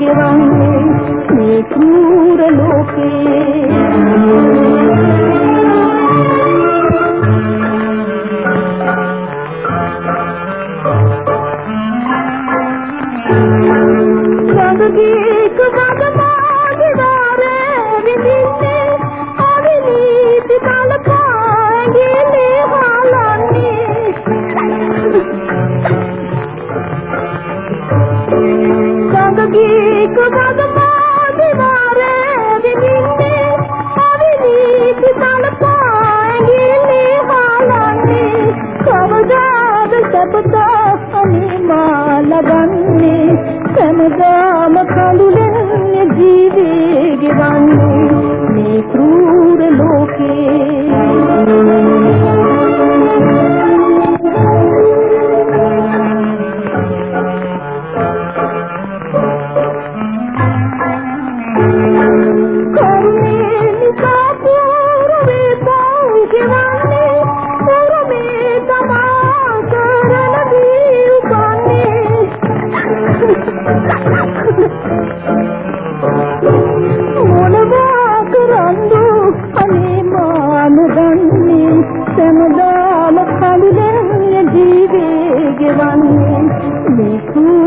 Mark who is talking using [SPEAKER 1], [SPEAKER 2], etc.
[SPEAKER 1] भाग्यवाने मे සැපතා අනිමා ලබන්නේ සෑම ගාම කඳුලෙන් ජීවේ ගෙවන්නේ बने देखूं